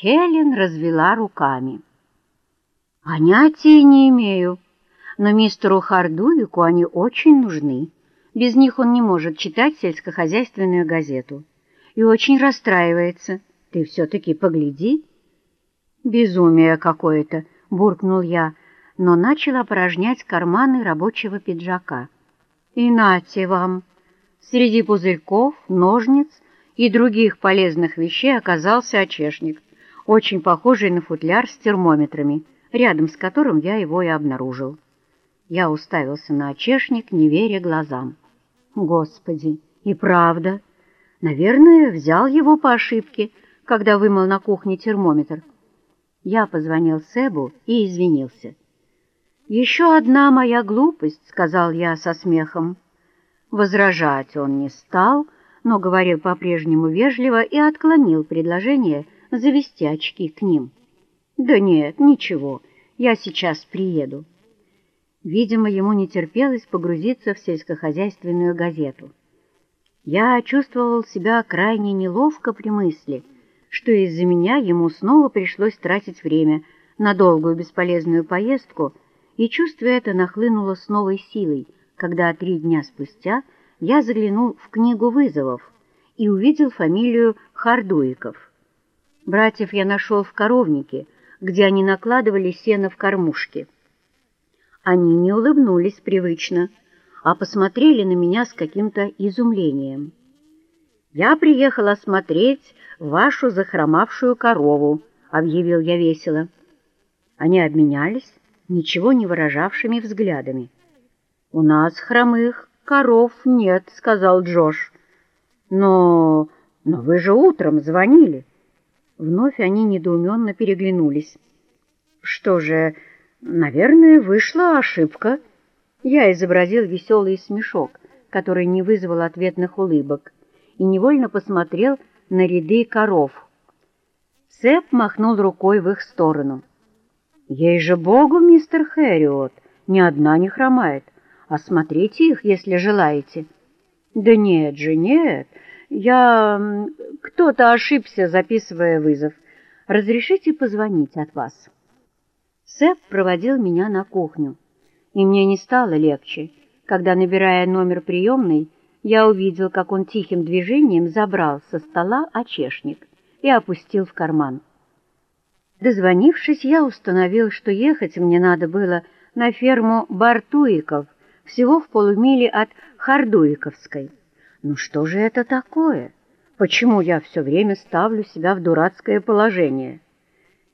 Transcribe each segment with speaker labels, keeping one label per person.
Speaker 1: Хелен развела руками. Понятия не имею, но мистеру Хардувику они очень нужны. Без них он не может читать сельскохозяйственную газету. И очень расстраивается. Ты все-таки погляди. Безумие какое-то, буркнул я, но начал опорожнять карманы рабочего пиджака. И нате вам! Среди пузырьков, ножниц и других полезных вещей оказался очешник, очень похожий на футляр с термометрами, рядом с которым я его и обнаружил. Я уставился на очешник, не веря глазам. Господи, и правда, наверное, взял его по ошибке, когда вымыл на кухне термометр. Я позвонил Себу и извинился. «Еще одна моя глупость», — сказал я со смехом. Возражать он не стал, но говорил по-прежнему вежливо и отклонил предложение завести очки к ним. «Да нет, ничего, я сейчас приеду». Видимо, ему не терпелось погрузиться в сельскохозяйственную газету. Я чувствовал себя крайне неловко при мысли, что из-за меня ему снова пришлось тратить время на долгую бесполезную поездку, и чувство это нахлынуло с новой силой, когда три дня спустя я заглянул в книгу вызовов и увидел фамилию Хардуиков. Братьев я нашел в коровнике, где они накладывали сено в кормушки. Они не улыбнулись привычно, а посмотрели на меня с каким-то изумлением. «Я приехал осмотреть вашу захромавшую корову», — объявил я весело. Они обменялись ничего не выражавшими взглядами. «У нас хромых коров нет», — сказал Джош. «Но... но вы же утром звонили». Вновь они недоуменно переглянулись. «Что же, наверное, вышла ошибка». Я изобразил веселый смешок, который не вызвал ответных улыбок, и невольно посмотрел на ряды коров. Сэп махнул рукой в их сторону. «Ей же богу, мистер Хэриот, ни одна не хромает. Осмотрите их, если желаете». «Да нет же, нет. Я... Кто-то ошибся, записывая вызов. Разрешите позвонить от вас?» Сэп проводил меня на кухню, и мне не стало легче, когда, набирая номер приемной, я увидел, как он тихим движением забрал со стола очешник и опустил в карман. Дозвонившись, я установил, что ехать мне надо было на ферму Бартуиков, всего в полумиле от Хардуиковской. Ну что же это такое? Почему я все время ставлю себя в дурацкое положение?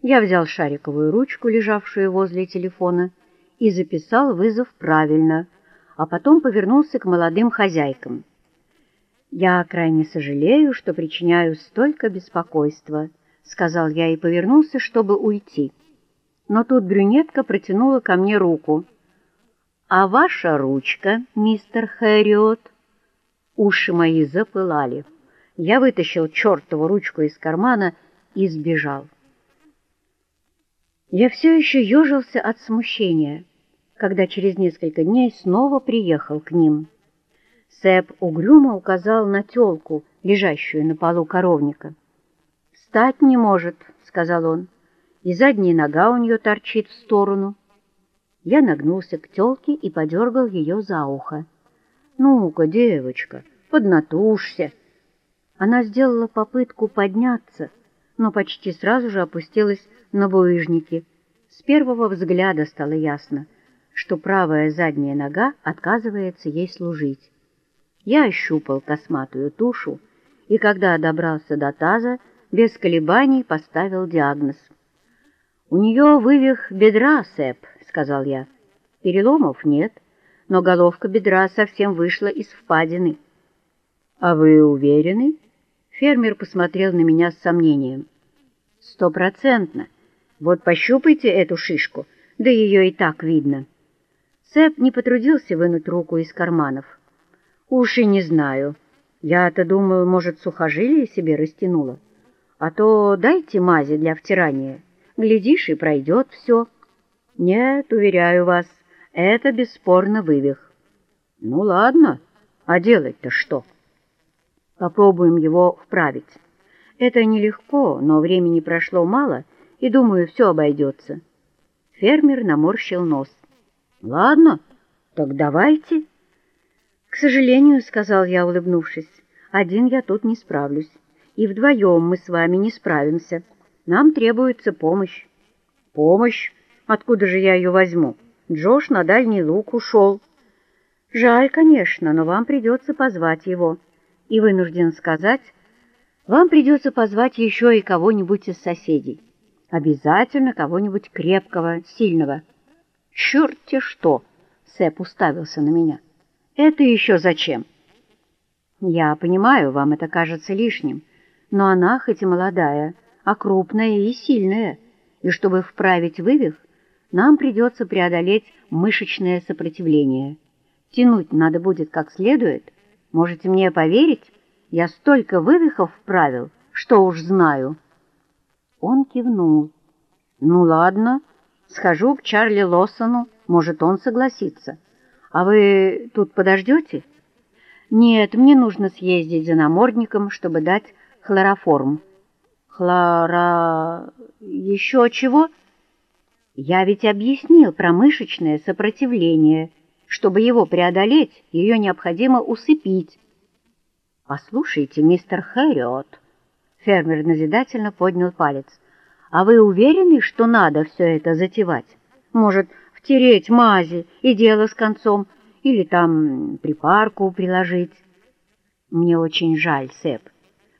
Speaker 1: Я взял шариковую ручку, лежавшую возле телефона, и записал вызов правильно, а потом повернулся к молодым хозяйкам. «Я крайне сожалею, что причиняю столько беспокойства», — сказал я и повернулся, чтобы уйти. Но тут брюнетка протянула ко мне руку. «А ваша ручка, мистер Хэриот?» Уши мои запылали. Я вытащил чертову ручку из кармана и сбежал. Я все еще ежился от смущения, когда через несколько дней снова приехал к ним. Сэп угрюмо указал на телку, лежащую на полу коровника. «Встать не может», — сказал он, — «и задняя нога у нее торчит в сторону». Я нагнулся к телке и подергал ее за ухо. «Ну-ка, девочка, поднатужься!» Она сделала попытку подняться, но почти сразу же опустилась на булыжники. С первого взгляда стало ясно, что правая задняя нога отказывается ей служить. Я ощупал косматую тушу, и когда добрался до таза, без колебаний поставил диагноз. «У нее вывих бедра, Сэп», — сказал я. «Переломов нет, но головка бедра совсем вышла из впадины». «А вы уверены?» Фермер посмотрел на меня с сомнением. «Стопроцентно. Вот пощупайте эту шишку, да ее и так видно». Сэп не потрудился вынуть руку из карманов. «Уж и не знаю. Я-то думал, может, сухожилие себе растянуло. А то дайте мази для втирания. Глядишь, и пройдет все». «Нет, уверяю вас, это бесспорно вывих». «Ну ладно, а делать-то что?» Попробуем его вправить. Это нелегко, но времени прошло мало, и, думаю, все обойдется. Фермер наморщил нос. Ладно, так давайте. К сожалению, сказал я, улыбнувшись, один я тут не справлюсь, и вдвоем мы с вами не справимся. Нам требуется помощь. Помощь? Откуда же я ее возьму? Джош на дальний луг ушел. Жаль, конечно, но вам придется позвать его. И вынужден сказать, вам придется позвать еще и кого-нибудь из соседей. Обязательно кого-нибудь крепкого, сильного. Черт-те что! Сэп уставился на меня. Это еще зачем? Я понимаю, вам это кажется лишним, но она хоть и молодая, а крупная и сильная, и чтобы вправить вывих, нам придется преодолеть мышечное сопротивление. Тянуть надо будет как следует. Можете мне поверить? Я столько вывихов вправил, что уж знаю. Он кивнул. Ну ладно, схожу к Чарли Лоссону, может, он согласится. А вы тут подождете? Нет, мне нужно съездить за намордником, чтобы дать хлороформ. Хлора... еще чего? Я ведь объяснил про мышечное сопротивление. Чтобы его преодолеть, ее необходимо усыпить. «Послушайте, мистер Хэриот», — фермер назидательно поднял палец, «а вы уверены, что надо все это затевать? Может, втереть мази и дело с концом, или там припарку приложить?» «Мне очень жаль, Сэп,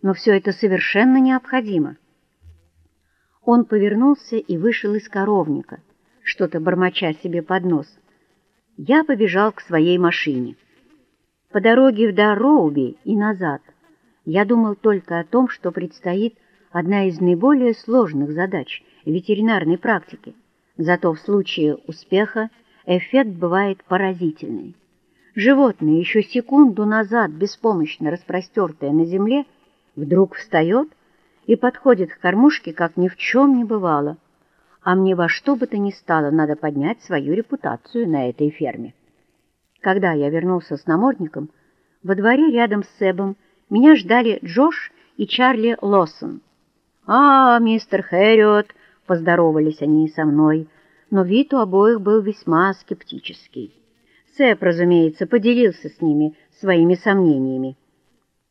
Speaker 1: но все это совершенно необходимо». Он повернулся и вышел из коровника, что-то бормоча себе под нос. Я побежал к своей машине. По дороге в Дарроуби и назад я думал только о том, что предстоит одна из наиболее сложных задач ветеринарной практики. Зато в случае успеха эффект бывает поразительный. Животное, еще секунду назад беспомощно распростертое на земле, вдруг встает и подходит к кормушке, как ни в чем не бывало. А мне во что бы то ни стало надо поднять свою репутацию на этой ферме. Когда я вернулся с намордником, во дворе рядом с Себом меня ждали Джош и Чарли Лоссон. «А, мистер Хэриот!» — поздоровались они со мной, но вид у обоих был весьма скептический. Сэп, разумеется, поделился с ними своими сомнениями.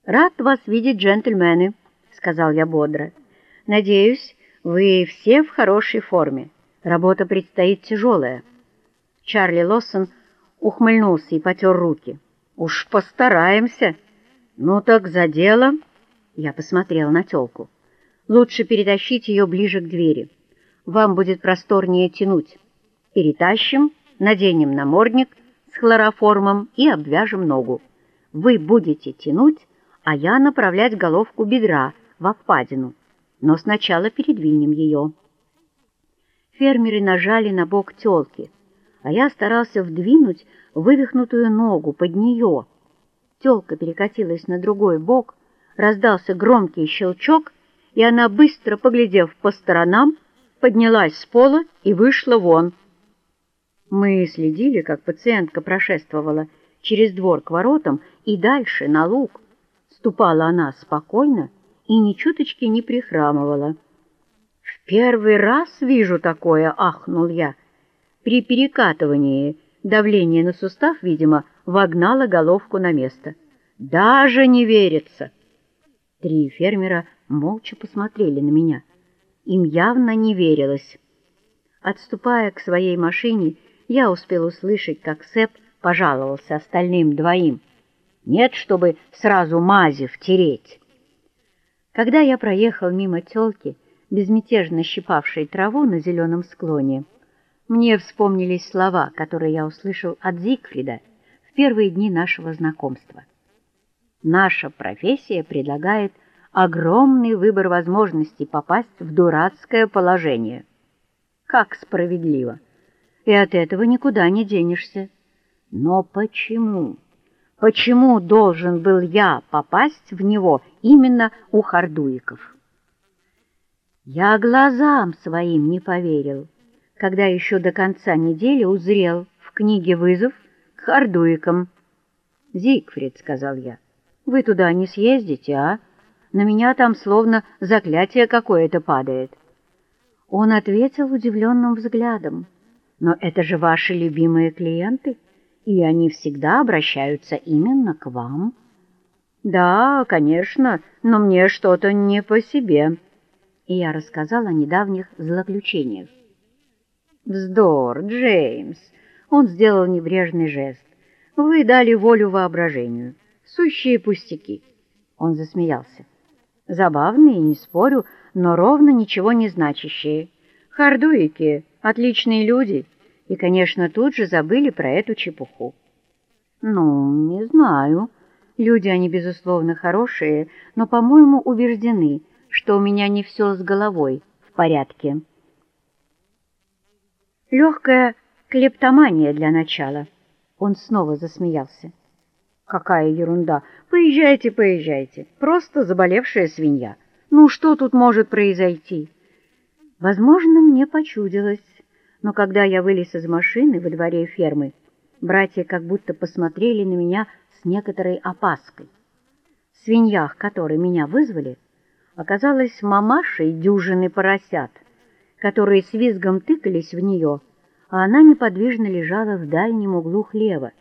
Speaker 1: «Рад вас видеть, джентльмены», — сказал я бодро. «Надеюсь, вы все в хорошей форме. Работа предстоит тяжелая». Чарли Лоссон ухмыльнулся и потер руки. «Уж постараемся. Ну так за дело». Я посмотрел на тёлку. «Лучше перетащить ее ближе к двери. Вам будет просторнее тянуть. Перетащим, наденем намордник с хлороформом и обвяжем ногу. Вы будете тянуть, а я направлять головку бедра во впадину. Но сначала передвинем ее». Фермеры нажали на бок тёлки — а я старался вдвинуть вывихнутую ногу под нее. Телка перекатилась на другой бок, раздался громкий щелчок, и она, быстро поглядев по сторонам, поднялась с пола и вышла вон. Мы следили, как пациентка прошествовала через двор к воротам и дальше на луг. Ступала она спокойно и ни чуточки не прихрамывала. «В первый раз вижу такое!» — ахнул я — при перекатывании давление на сустав, видимо, вогнало головку на место. Даже не верится. Три фермера молча посмотрели на меня. Им явно не верилось. Отступая к своей машине, я успел услышать, как Сэп пожаловался остальным двоим. Нет, чтобы сразу мази втереть. Когда я проехал мимо телки, безмятежно щипавшей траву на зеленом склоне, мне вспомнились слова, которые я услышал от Зигфрида в первые дни нашего знакомства. Наша профессия предлагает огромный выбор возможностей попасть в дурацкое положение. Как справедливо! И от этого никуда не денешься. Но почему? Почему должен был я попасть в него именно у хардуиков? Я глазам своим не поверил когда еще до конца недели узрел в книге вызов к Хардуикам. «Зигфрид», — сказал я, — «вы туда не съездите, а? На меня там словно заклятие какое-то падает. Он ответил удивленным взглядом. «Но это же ваши любимые клиенты, и они всегда обращаются именно к вам». «Да, конечно, но мне что-то не по себе». И я рассказал о недавних злоключениях. «Вздор, Джеймс!» Он сделал небрежный жест. «Вы дали волю воображению. Сущие пустяки». Он засмеялся. «Забавные, не спорю, но ровно ничего не значащие. Хардуики — отличные люди, и, конечно, тут же забыли про эту чепуху». «Ну, не знаю». Люди они, безусловно, хорошие, но, по-моему, убеждены, что у меня не все с головой в порядке. Легкая клептомания для начала. Он снова засмеялся. Какая ерунда! Поезжайте, поезжайте. Просто заболевшая свинья. Ну, что тут может произойти? Возможно, мне почудилось, но когда я вылез из машины во дворе фермы, братья как будто посмотрели на меня с некоторой опаской. Свинья, к которой меня вызвали, оказалась мамашей дюжины поросят, которые с визгом тыкались в нее, а она неподвижно лежала в дальнем углу хлева,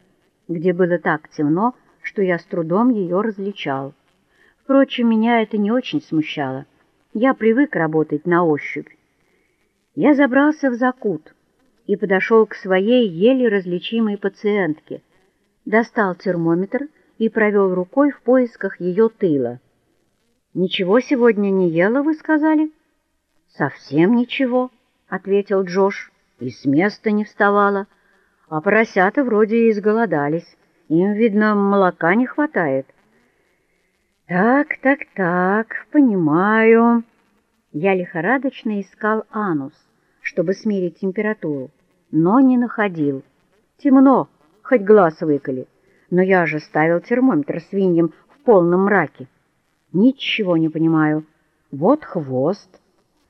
Speaker 1: где было так темно, что я с трудом ее различал. Впрочем, меня это не очень смущало. Я привык работать на ощупь. Я забрался в закут и подошел к своей еле различимой пациентке — достал термометр и провел рукой в поисках ее тыла. «Ничего сегодня не ела, вы сказали?» «Совсем ничего», — ответил Джош, — «и с места не вставала. А поросята вроде и изголодались, им, видно, молока не хватает». «Так, так, так, понимаю». Я лихорадочно искал анус, чтобы смерить температуру, но не находил. Темно, хоть глаз выколи. Но я же ставил термометр свиньям в полном мраке. Ничего не понимаю. Вот хвост.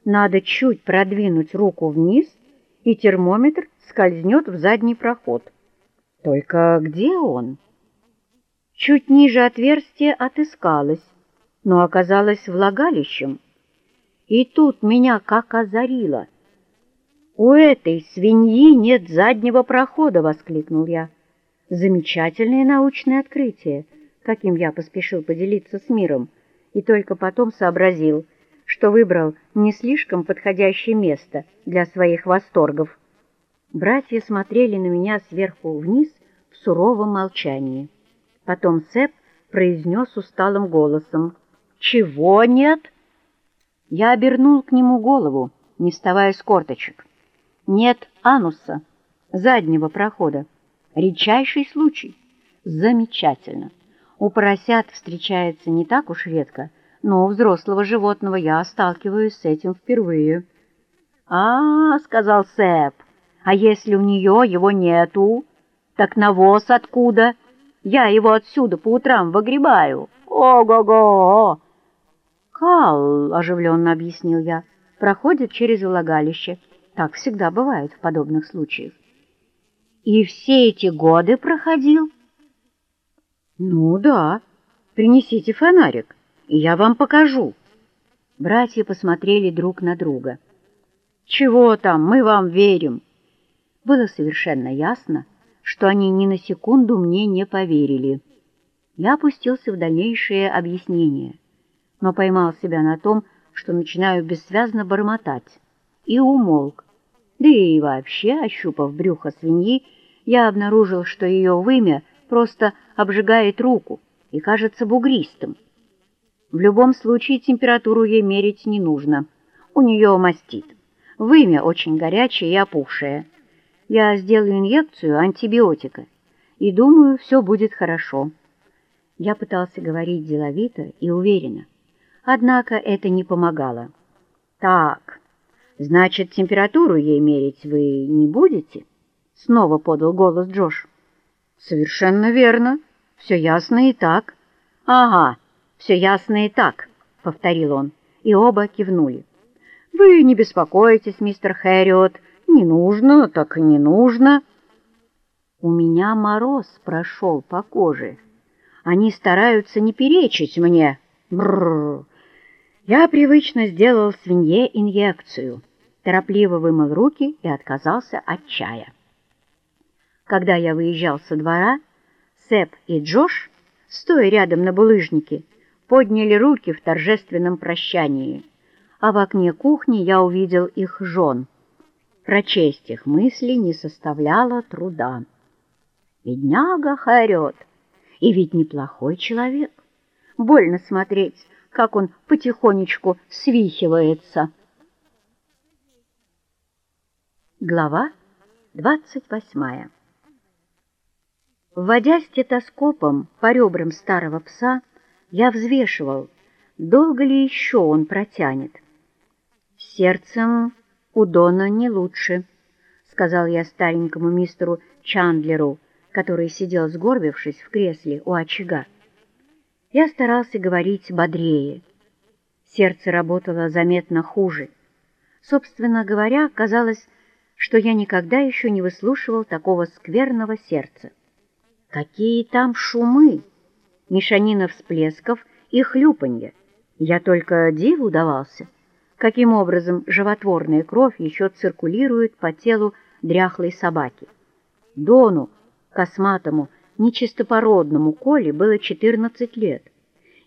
Speaker 1: Надо чуть продвинуть руку вниз, и термометр скользнет в задний проход. Только где он? Чуть ниже отверстия отыскалось, но оказалось влагалищем. И тут меня как озарило. «У этой свиньи нет заднего прохода!» — воскликнул я. Замечательное научное открытие, каким я поспешил поделиться с миром, и только потом сообразил, что выбрал не слишком подходящее место для своих восторгов. Братья смотрели на меня сверху вниз в суровом молчании. Потом Сэп произнес усталым голосом «Чего нет?» Я обернул к нему голову, не вставая с корточек. «Нет ануса, заднего прохода. Редчайший случай. Замечательно. У поросят встречается не так уж редко, но у взрослого животного я сталкиваюсь с этим впервые. «А, — сказал Сэп, — а если у нее его нету, так навоз откуда? Я его отсюда по утрам выгребаю. Ого-го!» «Кал, — оживленно объяснил я, — проходит через влагалище. Так всегда бывает в подобных случаях. И все эти годы проходил? Ну да, принесите фонарик, и я вам покажу. Братья посмотрели друг на друга. Чего там, мы вам верим. Было совершенно ясно, что они ни на секунду мне не поверили. Я опустился в дальнейшее объяснение, но поймал себя на том, что начинаю бессвязно бормотать, и умолк, да и вообще, ощупав брюхо свиньи, я обнаружил, что ее вымя просто обжигает руку и кажется бугристым. В любом случае температуру ей мерить не нужно. У нее мастит. Вымя очень горячее и опухшее. Я сделаю инъекцию антибиотика, и думаю, все будет хорошо. Я пытался говорить деловито и уверенно, однако это не помогало. Так, Значит, температуру ей мерить вы не будете? Снова подал голос Джош. Совершенно верно. Все ясно и так. Ага, все ясно и так, повторил он, и оба кивнули. Вы не беспокойтесь, мистер Хэриот, не нужно, так не нужно. У меня мороз прошел по коже. Они стараются не перечить мне. Бррр, Я привычно сделал свинье инъекцию, торопливо вымыл руки и отказался от чая. Когда я выезжал со двора, Сэп и Джош, стоя рядом на булыжнике, подняли руки в торжественном прощании, а в окне кухни я увидел их жен. Прочесть их мысли не составляло труда. Бедняга Харет, и ведь неплохой человек. Больно смотреть, как он потихонечку свихивается. Глава двадцать восьмая Вводя стетоскопом по ребрам старого пса, я взвешивал, долго ли еще он протянет. «Сердцем у Дона не лучше», — сказал я старенькому мистеру Чандлеру, который сидел сгорбившись в кресле у очага. Я старался говорить бодрее. Сердце работало заметно хуже. Собственно говоря, казалось, что я никогда еще не выслушивал такого скверного сердца. Какие там шумы! Мешанина всплесков и хлюпанье. Я только диву давался, каким образом животворная кровь еще циркулирует по телу дряхлой собаки. Дону, косматому, нечистопородному Коле было 14 лет,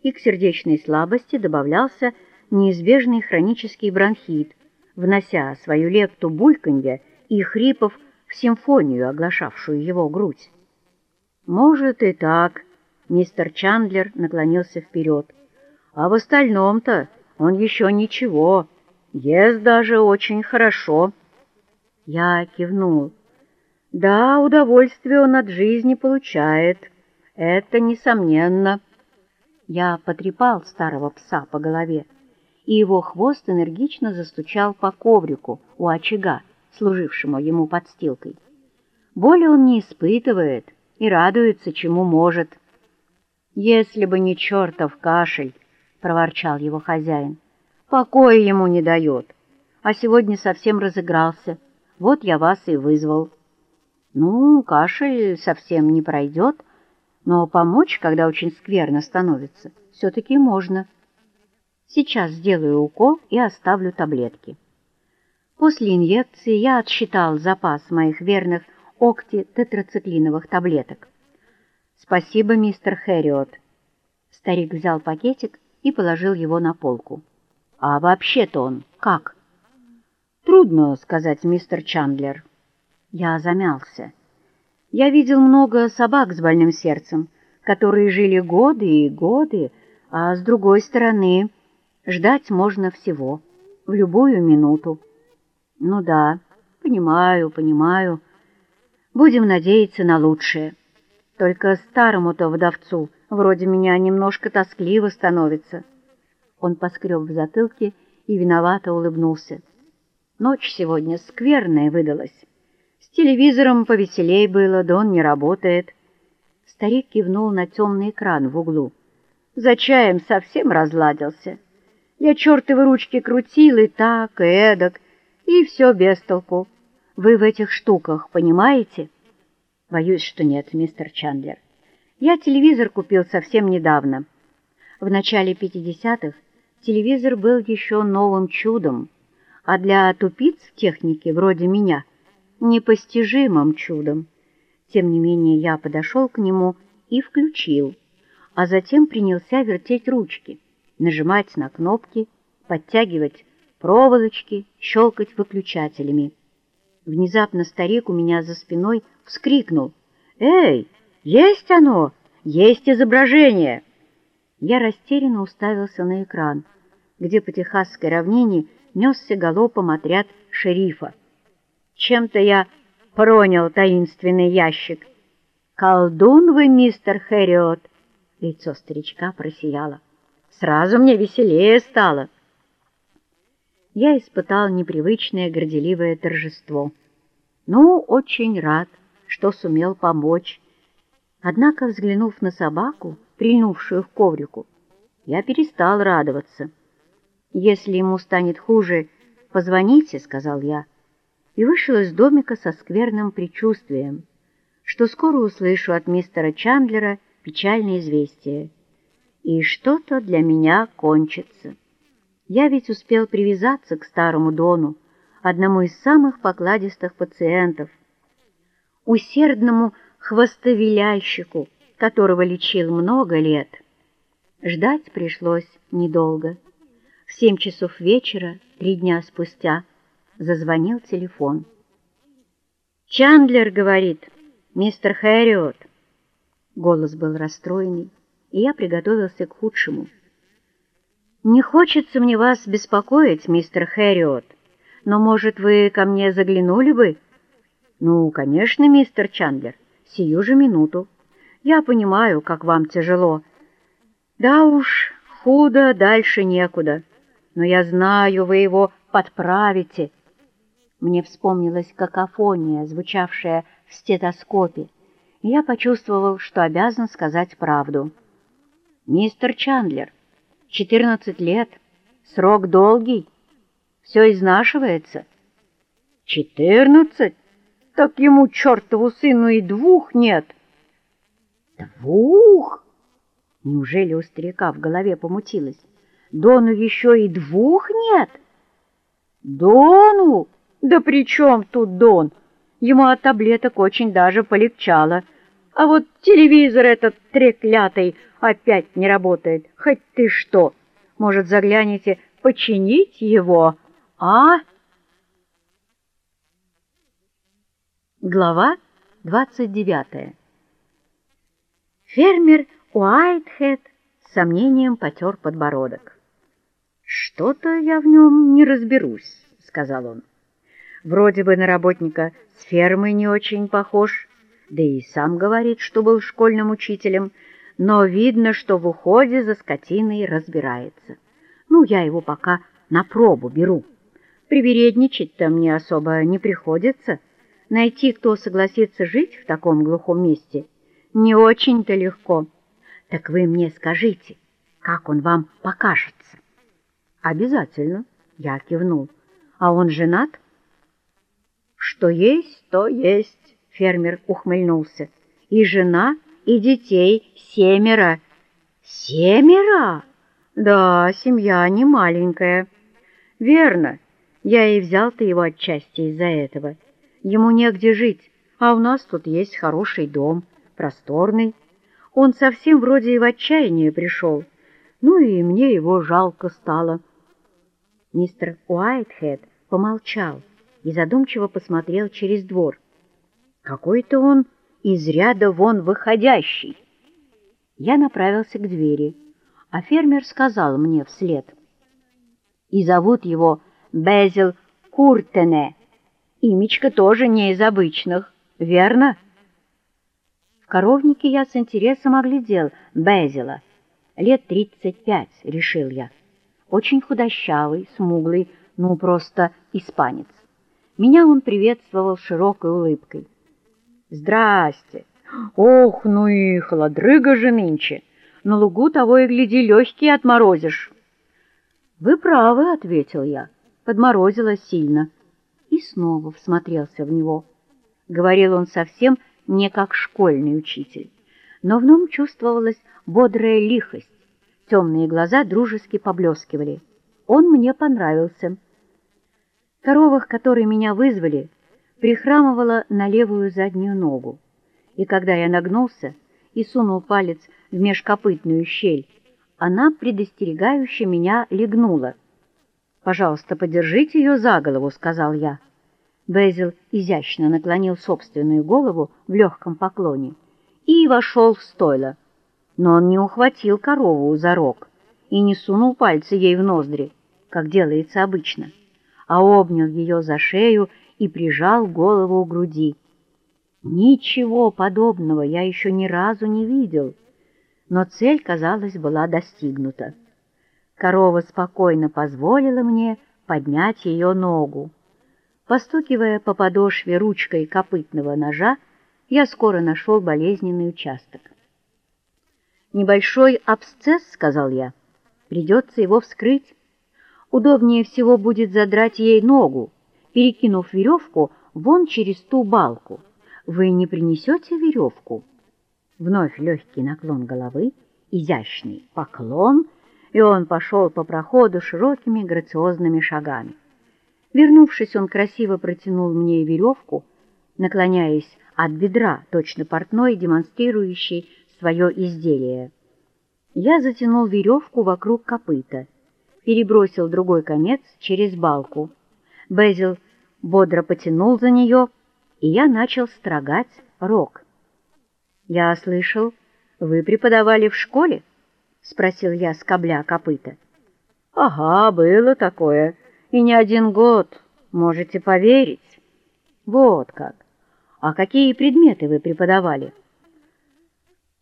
Speaker 1: и к сердечной слабости добавлялся неизбежный хронический бронхит, внося свою лепту бульканья и хрипов в симфонию, оглашавшую его грудь. «Может и так», — мистер Чандлер наклонился вперед. «А в остальном-то он еще ничего, ест даже очень хорошо». Я кивнул. «Да, удовольствие он от жизни получает, это несомненно». Я потрепал старого пса по голове, и его хвост энергично застучал по коврику у очага, служившему ему подстилкой. Боли он не испытывает, и радуется, чему может. «Если бы не чертов кашель!» — проворчал его хозяин. «Покоя ему не дает, а сегодня совсем разыгрался. Вот я вас и вызвал». «Ну, кашель совсем не пройдет, но помочь, когда очень скверно становится, все-таки можно. Сейчас сделаю укол и оставлю таблетки». После инъекции я отсчитал запас моих верных окти тетрациклиновых таблеток. «Спасибо, мистер Хэриот». Старик взял пакетик и положил его на полку. «А вообще-то он как?» «Трудно сказать, мистер Чандлер». Я замялся. Я видел много собак с больным сердцем, которые жили годы и годы, а с другой стороны, ждать можно всего, в любую минуту. Ну да, понимаю, понимаю, Будем надеяться на лучшее. Только старому-то вдовцу вроде меня немножко тоскливо становится. Он поскреб в затылке и виновато улыбнулся. Ночь сегодня скверная выдалась. С телевизором повеселей было, да он не работает. Старик кивнул на темный экран в углу. За чаем совсем разладился. Я чертовы ручки крутил и так, и эдак, и все без толку. Вы в этих штуках, понимаете? Боюсь, что нет, мистер Чандлер. Я телевизор купил совсем недавно. В начале 50-х телевизор был еще новым чудом, а для тупиц в технике вроде меня непостижимым чудом. Тем не менее я подошел к нему и включил, а затем принялся вертеть ручки, нажимать на кнопки, подтягивать проволочки, щелкать выключателями. Внезапно старик у меня за спиной вскрикнул. «Эй, есть оно! Есть изображение!» Я растерянно уставился на экран, где по Техасской равнине несся галопом отряд шерифа. Чем-то я пронял таинственный ящик. «Колдун вы, мистер Хэриот!» Лицо старичка просияло. «Сразу мне веселее стало!» я испытал непривычное горделивое торжество. Ну, очень рад, что сумел помочь. Однако, взглянув на собаку, прильнувшую к коврику, я перестал радоваться. «Если ему станет хуже, позвоните», — сказал я, и вышел из домика со скверным предчувствием, что скоро услышу от мистера Чандлера печальное известие, и что-то для меня кончится. Я ведь успел привязаться к старому Дону, одному из самых покладистых пациентов, усердному хвостовиляйщику, которого лечил много лет. Ждать пришлось недолго. В семь часов вечера, три дня спустя, зазвонил телефон. «Чандлер говорит, мистер Хэриот». Голос был расстроенный, и я приготовился к худшему. «Не хочется мне вас беспокоить, мистер Хэриот, но, может, вы ко мне заглянули бы?» «Ну, конечно, мистер Чандлер, сию же минуту. Я понимаю, как вам тяжело. Да уж, худо, дальше некуда. Но я знаю, вы его подправите». Мне вспомнилась какофония, звучавшая в стетоскопе, я почувствовал, что обязан сказать правду. «Мистер Чандлер, четырнадцать лет, срок долгий, все изнашивается». «Четырнадцать? Так ему, чертову сыну, и двух нет!» «Двух?» Неужели у старика в голове помутилось? «Дону еще и двух нет?» «Дону? Да при чем тут Дон? Ему от таблеток очень даже полегчало». А вот телевизор этот треклятый опять не работает. Хоть ты что, может, загляните починить его, а? Глава 29 Фермер Уайтхед с сомнением потер подбородок. «Что-то я в нем не разберусь», — сказал он. «Вроде бы на работника с фермы не очень похож» да и сам говорит, что был школьным учителем, но видно, что в уходе за скотиной разбирается. Ну, я его пока на пробу беру. Привередничать-то мне особо не приходится. Найти, кто согласится жить в таком глухом месте, не очень-то легко. Так вы мне скажите, как он вам покажется? Обязательно, я кивнул. А он женат? Что есть, то есть. Фермер ухмыльнулся. «И жена, и детей семеро». «Семеро? Да, семья не маленькая». «Верно. Я и взял-то его отчасти из-за этого. Ему негде жить, а у нас тут есть хороший дом, просторный. Он совсем вроде и в отчаяние пришел. Ну и мне его жалко стало». Мистер Уайтхед помолчал и задумчиво посмотрел через двор. Какой-то он из ряда вон выходящий. Я направился к двери, а фермер сказал мне вслед. И зовут его Безил Куртене. Имечко тоже не из обычных, верно? В коровнике я с интересом оглядел Безила. Лет тридцать пять, решил я. Очень худощавый, смуглый, ну просто испанец. Меня он приветствовал широкой улыбкой. Здрасте! Ох, ну и холодрыга же нынче! На лугу того и гляди, легкие отморозишь. Вы правы, — ответил я, — подморозило сильно. И снова всмотрелся в него. Говорил он совсем не как школьный учитель, но в нем чувствовалась бодрая лихость, темные глаза дружески поблескивали. Он мне понравился. Коровах, которые меня вызвали, прихрамывала на левую заднюю ногу, и когда я нагнулся и сунул палец в межкопытную щель, она предостерегающе меня легнула. «Пожалуйста, подержите ее за голову», — сказал я. Безил изящно наклонил собственную голову в легком поклоне и вошел в стойло. Но он не ухватил корову за рог и не сунул пальцы ей в ноздри, как делается обычно, а обнял ее за шею и прижал голову к груди. Ничего подобного я еще ни разу не видел, но цель, казалось, была достигнута. Корова спокойно позволила мне поднять ее ногу. Постукивая по подошве ручкой копытного ножа, я скоро нашел болезненный участок. «Небольшой абсцесс», — сказал я, — «придется его вскрыть. Удобнее всего будет задрать ей ногу, перекинув веревку вон через ту балку. Вы не принесете веревку? Вновь легкий наклон головы, изящный поклон. и он пошел по проходу широкими грациозными шагами. Вернувшись, он красиво протянул мне веревку, наклоняясь от бедра, точно портной, демонстрирующий свое изделие. Я затянул веревку вокруг копыта, перебросил другой конец через балку. Безил бодро потянул за нее, и я начал строгать рог. «Я слышал, вы преподавали в школе?» — спросил я, скобля копыта. «Ага, было такое, и не один год, можете поверить». «Вот как! А какие предметы вы преподавали?»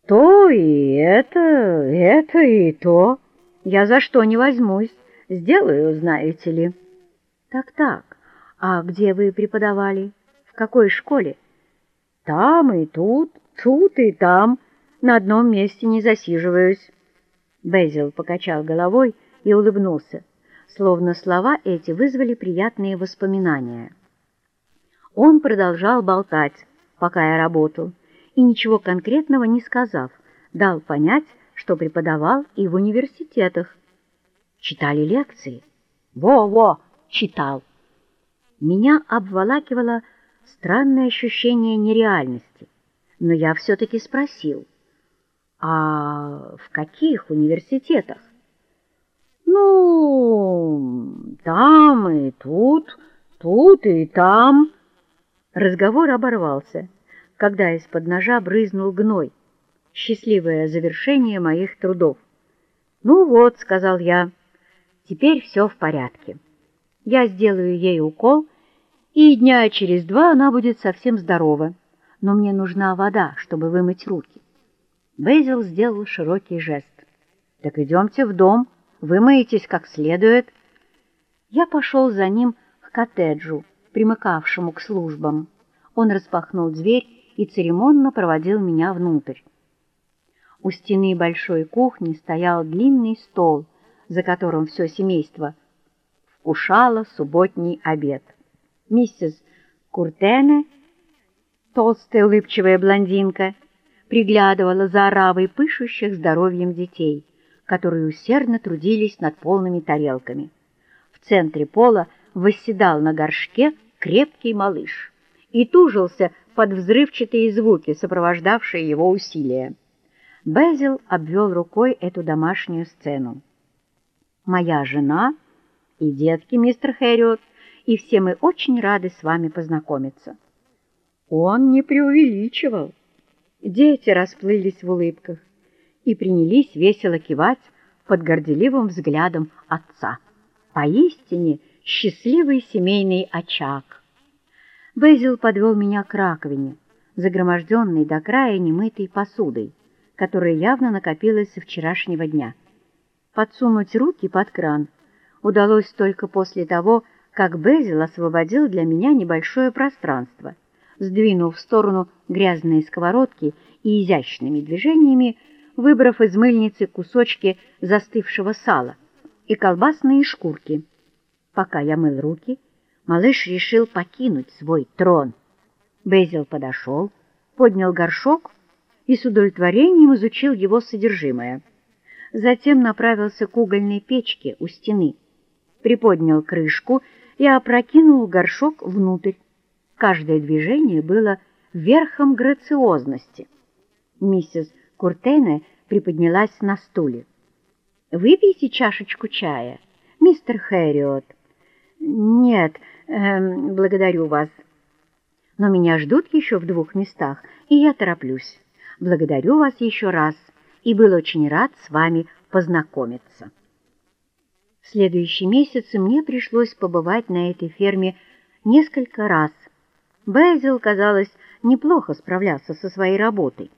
Speaker 1: «То и это, это и то. Я за что не возьмусь, сделаю, знаете ли». «Так-так, а где вы преподавали? В какой школе?» «Там и тут, тут и там, на одном месте не засиживаюсь». Безил покачал головой и улыбнулся, словно слова эти вызвали приятные воспоминания. Он продолжал болтать, пока я работал и ничего конкретного не сказав, дал понять, что преподавал и в университетах. Читали лекции. Во-во, читал. Меня обволакивало странное ощущение нереальности, но я все-таки спросил, а в каких университетах? Ну, там и тут, тут и там. Разговор оборвался когда из-под ножа брызнул гной. Счастливое завершение моих трудов. «Ну вот», — сказал я, — «теперь все в порядке. Я сделаю ей укол, и дня через два она будет совсем здорова. Но мне нужна вода, чтобы вымыть руки». Бейзил сделал широкий жест. «Так идемте в дом, вымоетесь как следует». Я пошел за ним к коттеджу, примыкавшему к службам. Он распахнул дверь и церемонно проводил меня внутрь. У стены большой кухни стоял длинный стол, за которым все семейство вкушало субботний обед. Миссис Куртене, толстая улыбчивая блондинка, приглядывала за оравой пышущих здоровьем детей, которые усердно трудились над полными тарелками. В центре пола восседал на горшке крепкий малыш и тужился под взрывчатые звуки, сопровождавшие его усилия. Безил обвел рукой эту домашнюю сцену. «Моя жена и детки, мистер Хэриот, и все мы очень рады с вами познакомиться». Он не преувеличивал. Дети расплылись в улыбках и принялись весело кивать под горделивым взглядом отца. Поистине счастливый семейный очаг — Безил подвел меня к раковине, загроможденной до края немытой посудой, которая явно накопилась со вчерашнего дня. Подсунуть руки под кран удалось только после того, как Безил освободил для меня небольшое пространство, сдвинув в сторону грязные сковородки и изящными движениями, выбрав из мыльницы кусочки застывшего сала и колбасные шкурки. Пока я мыл руки, малыш решил покинуть свой трон. Безил подошел, поднял горшок и с удовлетворением изучил его содержимое. Затем направился к угольной печке у стены, приподнял крышку и опрокинул горшок внутрь. Каждое движение было верхом грациозности. Миссис Куртене приподнялась на стуле. «Выпейте чашечку чая, мистер Хэриот». «Нет, эм, благодарю вас. Но меня ждут еще в двух местах, и я тороплюсь. Благодарю вас еще раз, и был очень рад с вами познакомиться». В следующие месяцы мне пришлось побывать на этой ферме несколько раз. Безил, казалось, неплохо справлялся со своей работой.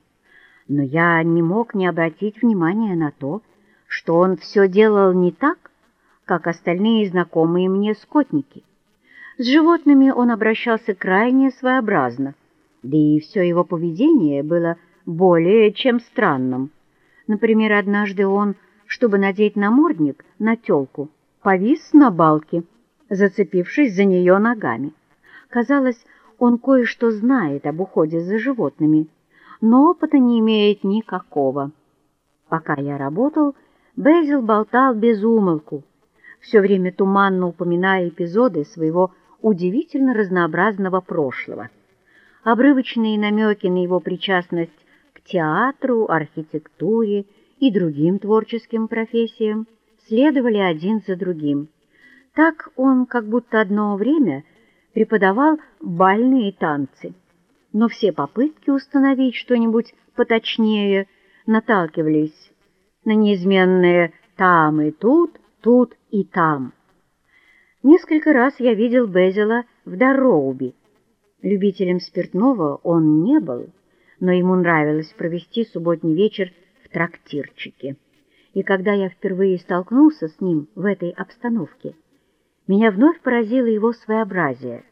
Speaker 1: Но я не мог не обратить внимания на то, что он все делал не так, как остальные знакомые мне скотники. С животными он обращался крайне своеобразно, да и все его поведение было более чем странным. Например, однажды он, чтобы надеть намордник на телку, повис на балке, зацепившись за нее ногами. Казалось, он кое-что знает об уходе за животными, но опыта не имеет никакого. Пока я работал, Безил болтал без умолку, все время туманно упоминая эпизоды своего удивительно разнообразного прошлого. Обрывочные намеки на его причастность театру, архитектуре и другим творческим профессиям следовали один за другим. Так он как будто одно время преподавал бальные танцы, но все попытки установить что-нибудь поточнее наталкивались на неизменные «там и тут», «тут и там». Несколько раз я видел Безила в Дарроуби. Любителем спиртного он не был, но ему нравилось провести субботний вечер в трактирчике. И когда я впервые столкнулся с ним в этой обстановке, меня вновь поразило его своеобразие.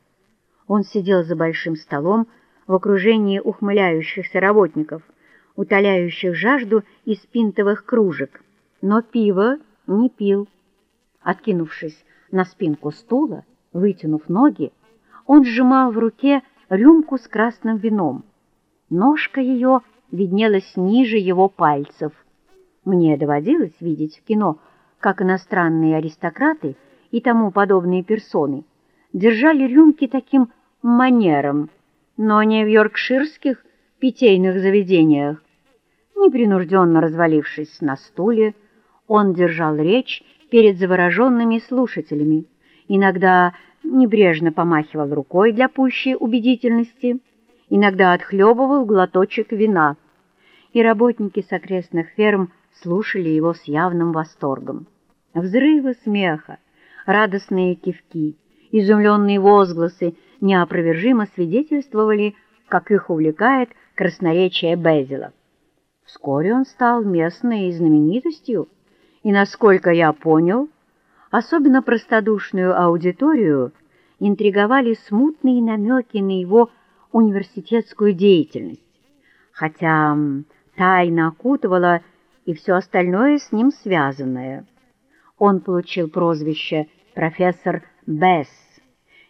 Speaker 1: Он сидел за большим столом в окружении ухмыляющихся работников, утоляющих жажду из пинтовых кружек, но пиво не пил. Откинувшись на спинку стула, вытянув ноги, он сжимал в руке рюмку с красным вином. Ножка ее виднелась ниже его пальцев. Мне доводилось видеть в кино, как иностранные аристократы и тому подобные персоны держали рюмки таким манером, но не в йоркширских питейных заведениях. Непринужденно развалившись на стуле, он держал речь перед завороженными слушателями, иногда небрежно помахивал рукой для пущей убедительности, иногда отхлебывал глоточек вина, и работники с окрестных ферм слушали его с явным восторгом. Взрывы смеха, радостные кивки, изумленные возгласы неопровержимо свидетельствовали, как их увлекает красноречие Безила. Вскоре он стал местной знаменитостью, и, насколько я понял, особенно простодушную аудиторию интриговали смутные намеки на его университетскую деятельность, хотя тайна окутывала и все остальное с ним связанное. Он получил прозвище «профессор Бесс»,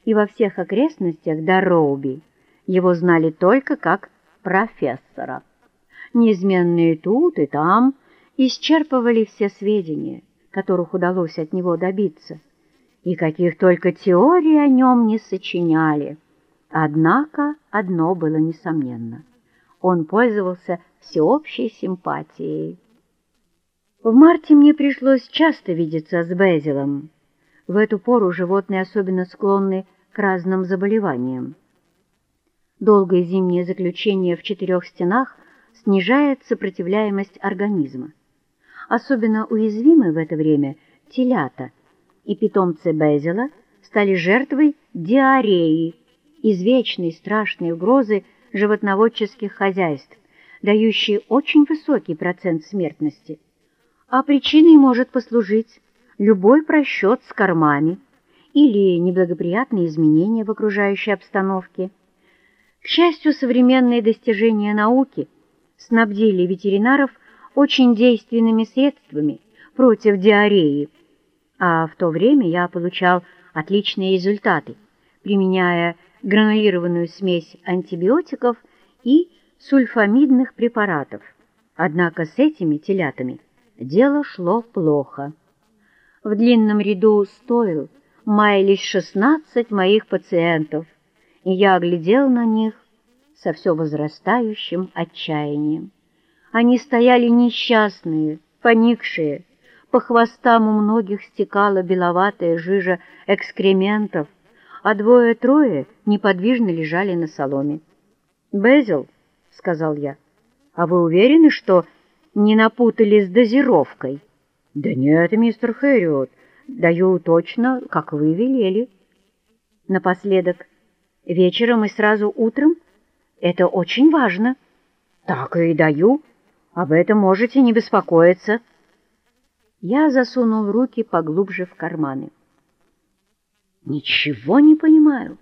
Speaker 1: и во всех окрестностях Дарроуби его знали только как профессора. Неизменные тут и там исчерпывали все сведения, которых удалось от него добиться, и каких только теорий о нем не сочиняли. Однако одно было несомненно. Он пользовался всеобщей симпатией. В марте мне пришлось часто видеться с Безилом. В эту пору животные особенно склонны к разным заболеваниям. Долгое зимнее заключение в четырех стенах снижает сопротивляемость организма. Особенно уязвимы в это время телята, и питомцы Безила стали жертвой диареи, извечной страшной угрозы животноводческих хозяйств, дающей очень высокий процент смертности а причиной может послужить любой просчет с кормами или неблагоприятные изменения в окружающей обстановке. К счастью, современные достижения науки снабдили ветеринаров очень действенными средствами против диареи, а в то время я получал отличные результаты, применяя гранулированную смесь антибиотиков и сульфамидных препаратов. Однако с этими телятами дело шло плохо. В длинном ряду стоил маялись шестнадцать моих пациентов, и я оглядел на них со все возрастающим отчаянием. Они стояли несчастные, поникшие, по хвостам у многих стекала беловатая жижа экскрементов, а двое-трое неподвижно лежали на соломе. «Безил», — сказал я, — «а вы уверены, что не напутали с дозировкой. Да нет, мистер Хэриот, даю точно, как вы велели. Напоследок, вечером и сразу утром? Это очень важно. Так и даю. Об этом можете не беспокоиться. Я засунул руки поглубже в карманы. Ничего не понимаю.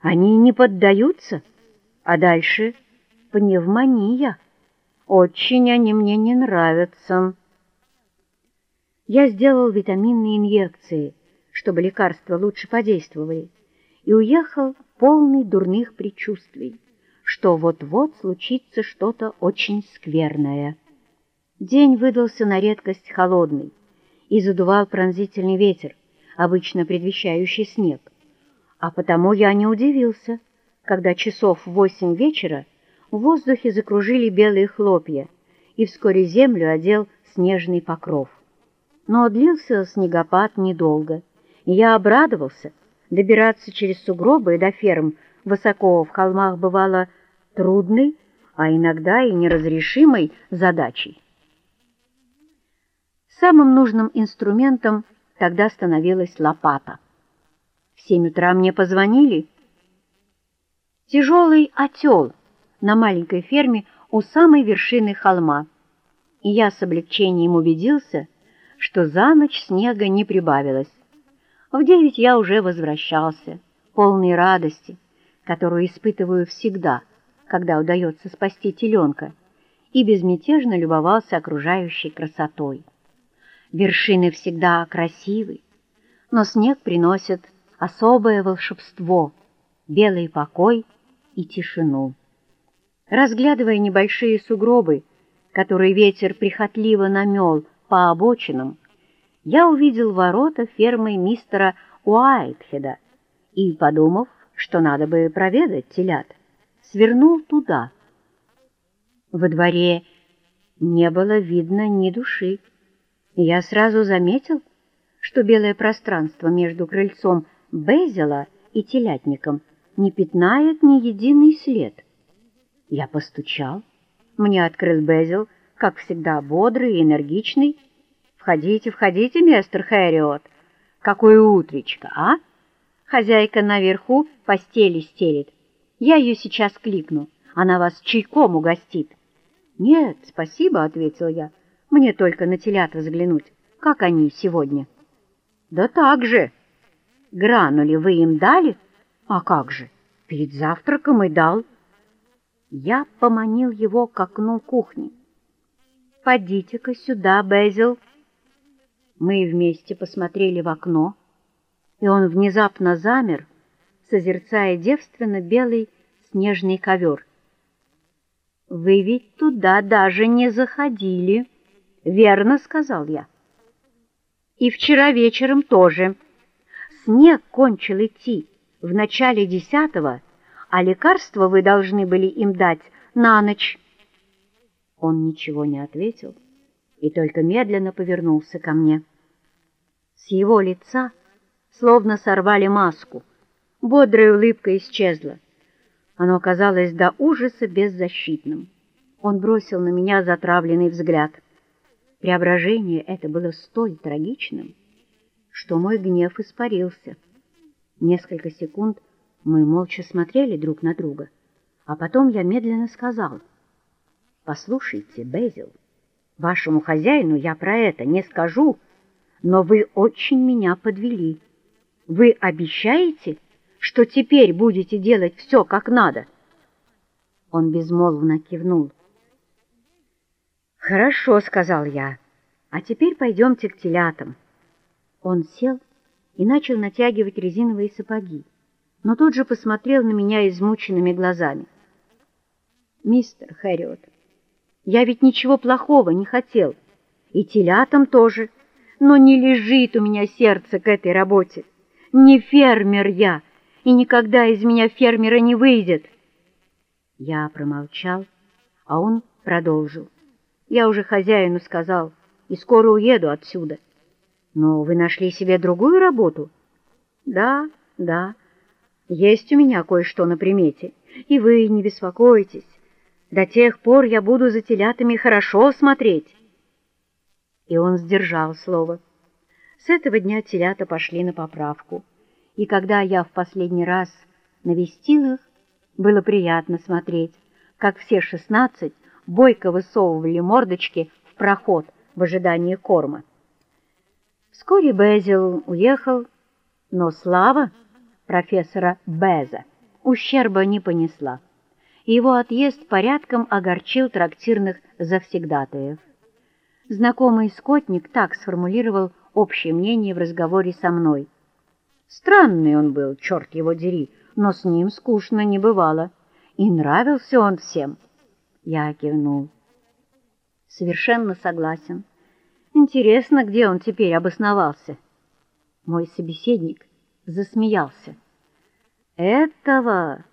Speaker 1: Они не поддаются, а дальше пневмония. Очень они мне не нравятся. Я сделал витаминные инъекции, чтобы лекарства лучше подействовали, и уехал полный дурных предчувствий, что вот-вот случится что-то очень скверное. День выдался на редкость холодный, и задувал пронзительный ветер, обычно предвещающий снег. А потому я не удивился, когда часов в восемь вечера в воздухе закружили белые хлопья, и вскоре землю одел снежный покров. Но длился снегопад недолго, и я обрадовался. Добираться через сугробы до ферм высоко в холмах бывало трудной, а иногда и неразрешимой задачей. Самым нужным инструментом тогда становилась лопата. В семь утра мне позвонили. Тяжелый отел на маленькой ферме у самой вершины холма, и я с облегчением убедился, что за ночь снега не прибавилось. В девять я уже возвращался, полный радости, которую испытываю всегда, когда удается спасти теленка, и безмятежно любовался окружающей красотой. Вершины всегда красивы, но снег приносит особое волшебство, белый покой и тишину. Разглядывая небольшие сугробы, которые ветер прихотливо намел по обочинам, я увидел ворота фермы мистера Уайтхеда и, подумав, что надо бы проведать телят, свернул туда. Во дворе не было видно ни души. Я сразу заметил, что белое пространство между крыльцом Безела и телятником не пятнает ни единый след. Я постучал. Мне открыл Безел, как всегда бодрый и энергичный. «Входите, входите, мистер Хэриот! Какое утречко, а? Хозяйка наверху постели стелит. Я ее сейчас кликну, она вас чайком угостит». «Нет, спасибо», — ответил я. Мне только на телят взглянуть. Как они сегодня? Да так же. Гранули вы им дали? А как же? Перед завтраком и дал. Я поманил его к окну кухни. «Подите-ка сюда, Безил». Мы вместе посмотрели в окно, и он внезапно замер, созерцая девственно белый снежный ковер. «Вы ведь туда даже не заходили». «Верно», — сказал я. «И вчера вечером тоже. Снег кончил идти в начале десятого, а лекарства вы должны были им дать на ночь». Он ничего не ответил и только медленно повернулся ко мне. С его лица словно сорвали маску, бодрая улыбка исчезла. Оно казалось до ужаса беззащитным. Он бросил на меня затравленный взгляд — Преображение это было столь трагичным, что мой гнев испарился. Несколько секунд мы молча смотрели друг на друга, а потом я медленно сказал, «Послушайте, Безил, вашему хозяину я про это не скажу, но вы очень меня подвели. Вы обещаете, что теперь будете делать все как надо?» Он безмолвно кивнул. «Хорошо», — сказал я, — «а теперь пойдемте к телятам». Он сел и начал натягивать резиновые сапоги, но тут же посмотрел на меня измученными глазами. «Мистер Хэриот, я ведь ничего плохого не хотел, и телятам тоже, но не лежит у меня сердце к этой работе. Не фермер я, и никогда из меня фермера не выйдет». Я промолчал, а он продолжил. Я уже хозяину сказал и скоро уеду отсюда. Но вы нашли себе другую работу? Да, да, есть у меня кое-что на примете, и вы не беспокойтесь. До тех пор я буду за телятами хорошо смотреть. И он сдержал слово. С этого дня телята пошли на поправку, и когда я в последний раз навестил их, было приятно смотреть, как все шестнадцать бойко высовывали мордочки в проход в ожидании корма. Вскоре Безил уехал, но слава профессора Беза ущерба не понесла. Его отъезд порядком огорчил трактирных завсегдатаев. Знакомый скотник так сформулировал общее мнение в разговоре со мной. Странный он был, черт его дери, но с ним скучно не бывало, и нравился он всем. Я кивнул. Совершенно согласен. Интересно, где он теперь обосновался. Мой собеседник засмеялся. Этого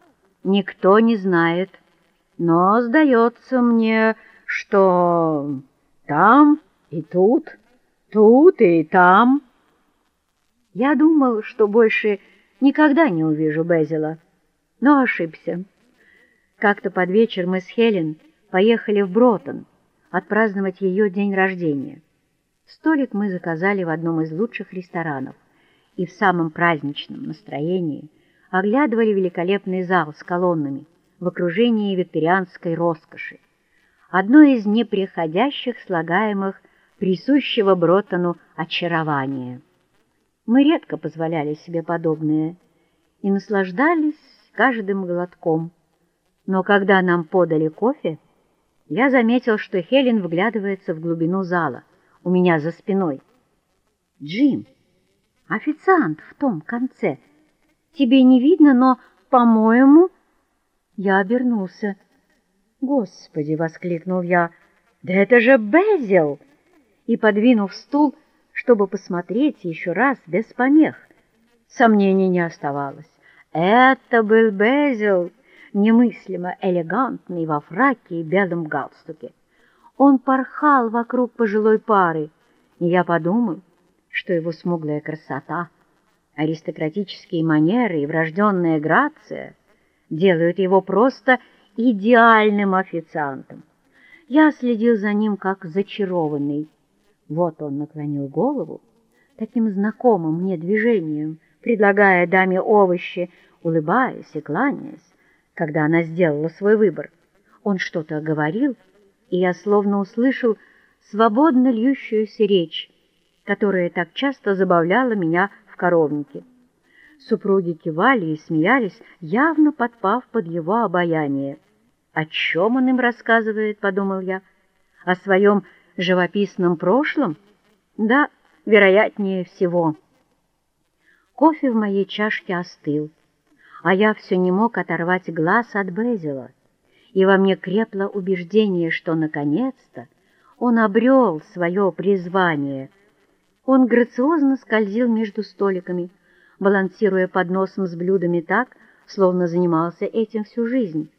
Speaker 1: никто не знает, но сдается мне, что там и тут, тут и там. Я думал, что больше никогда не увижу Безила, но ошибся. Как-то под вечер мы с Хелен поехали в Бротон отпраздновать ее день рождения. Столик мы заказали в одном из лучших ресторанов и в самом праздничном настроении оглядывали великолепный зал с колоннами в окружении викторианской роскоши, одно из неприходящих слагаемых присущего Бротону очарования. Мы редко позволяли себе подобное и наслаждались каждым глотком. Но когда нам подали кофе, я заметил, что Хелен вглядывается в глубину зала, у меня за спиной. «Джим, официант в том конце. Тебе не видно, но, по-моему...» Я обернулся. «Господи!» — воскликнул я. «Да это же Безил!» И, подвинув стул, чтобы посмотреть еще раз без помех, сомнений не оставалось. Это был Безил! Немыслимо элегантный во фраке и белом галстуке. Он порхал вокруг пожилой пары, и я подумал, что его смуглая красота, аристократические манеры и врожденная грация делают его просто идеальным официантом. Я следил за ним как зачарованный. Вот он наклонил голову таким знакомым мне движением, предлагая даме овощи, улыбаясь и кланяясь когда она сделала свой выбор. Он что-то говорил, и я словно услышал свободно льющуюся речь, которая так часто забавляла меня в коровнике. Супруги кивали и смеялись, явно подпав под его обаяние. «О чем он им рассказывает?» — подумал я. «О своем живописном прошлом?» «Да, вероятнее всего». Кофе в моей чашке остыл а я все не мог оторвать глаз от Безила, и во мне крепло убеждение, что, наконец-то, он обрел свое призвание. Он грациозно скользил между столиками, балансируя подносом с блюдами так, словно занимался этим всю жизнь,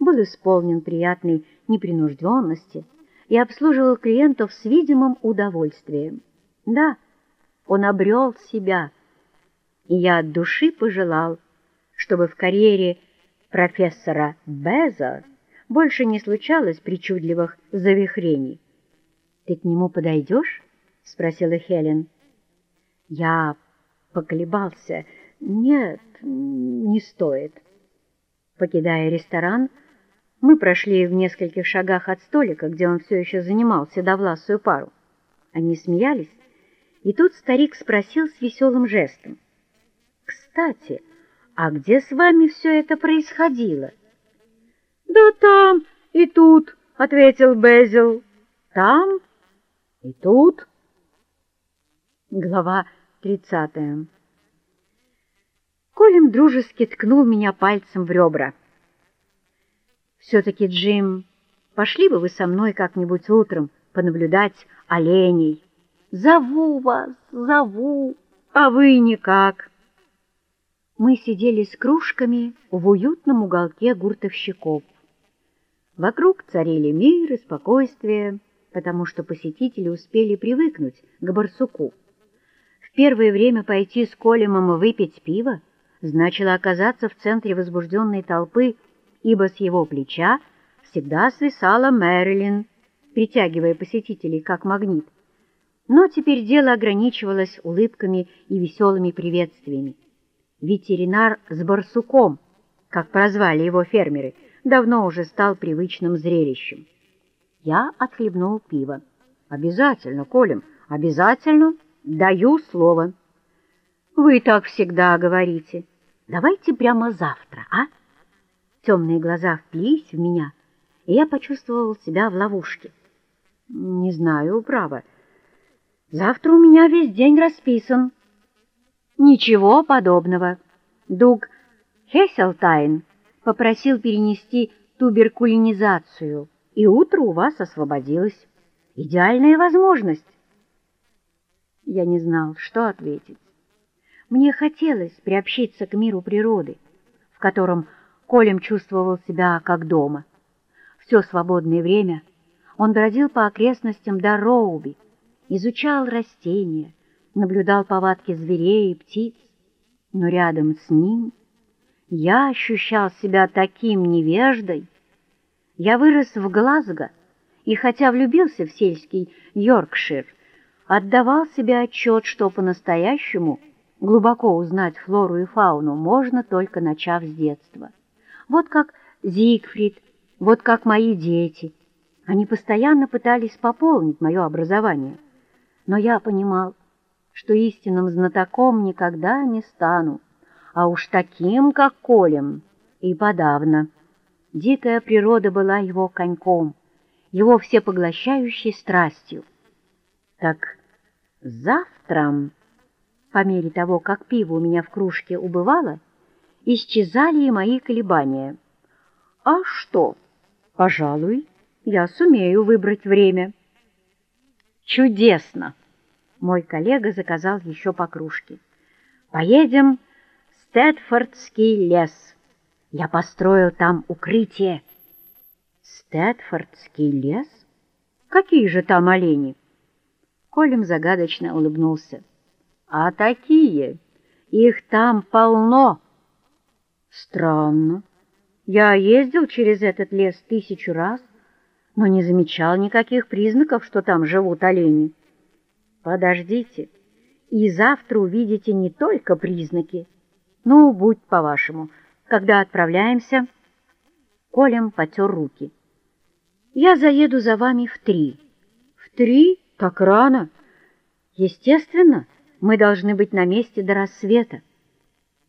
Speaker 1: был исполнен приятной непринужденности и обслуживал клиентов с видимым удовольствием. Да, он обрел себя, и я от души пожелал, чтобы в карьере профессора Беза больше не случалось причудливых завихрений. «Ты к нему подойдешь?» — спросила Хелен. Я поколебался. «Нет, не стоит». Покидая ресторан, мы прошли в нескольких шагах от столика, где он все еще занимал седовласую пару. Они смеялись, и тут старик спросил с веселым жестом. «Кстати, «А где с вами все это происходило?» «Да там и тут», — ответил Безил. «Там и тут». Глава тридцатая. Колем дружески ткнул меня пальцем в ребра. «Все-таки, Джим, пошли бы вы со мной как-нибудь утром понаблюдать оленей. Зову вас, зову, а вы никак» мы сидели с кружками в уютном уголке гуртовщиков. Вокруг царили мир и спокойствие, потому что посетители успели привыкнуть к барсуку. В первое время пойти с Колемом и выпить пиво значило оказаться в центре возбужденной толпы, ибо с его плеча всегда свисала Мэрилин, притягивая посетителей как магнит. Но теперь дело ограничивалось улыбками и веселыми приветствиями ветеринар с барсуком, как прозвали его фермеры, давно уже стал привычным зрелищем. Я отхлебнул пиво. «Обязательно, Колем, обязательно, даю слово». «Вы так всегда говорите. Давайте прямо завтра, а?» Темные глаза вплились в меня, и я почувствовал себя в ловушке. «Не знаю, право. Завтра у меня весь день расписан». Ничего подобного. Дуг Хесселтайн попросил перенести туберкулинизацию, и утро у вас освободилось. идеальная возможность. Я не знал, что ответить. Мне хотелось приобщиться к миру природы, в котором Колем чувствовал себя как дома. Все свободное время он бродил по окрестностям Дароуби, изучал растения, наблюдал повадки зверей и птиц, но рядом с ним я ощущал себя таким невеждой. Я вырос в Глазго, и хотя влюбился в сельский Йоркшир, отдавал себе отчет, что по-настоящему глубоко узнать флору и фауну можно только начав с детства. Вот как Зигфрид, вот как мои дети. Они постоянно пытались пополнить мое образование, но я понимал, что истинным знатоком никогда не стану, а уж таким, как Колем, и подавно. Дикая природа была его коньком, его всепоглощающей страстью. Так завтра, по мере того, как пиво у меня в кружке убывало, исчезали и мои колебания. А что? Пожалуй, я сумею выбрать время. Чудесно! Мой коллега заказал еще по кружке. Поедем в Стэтфордский лес. Я построил там укрытие. Стэтфордский лес? Какие же там олени? Колем загадочно улыбнулся. А такие, их там полно. Странно. Я ездил через этот лес тысячу раз, но не замечал никаких признаков, что там живут олени. Подождите, и завтра увидите не только признаки. Ну, будь по-вашему, когда отправляемся. Колем потер руки. Я заеду за вами в три. В три? Так рано. Естественно, мы должны быть на месте до рассвета.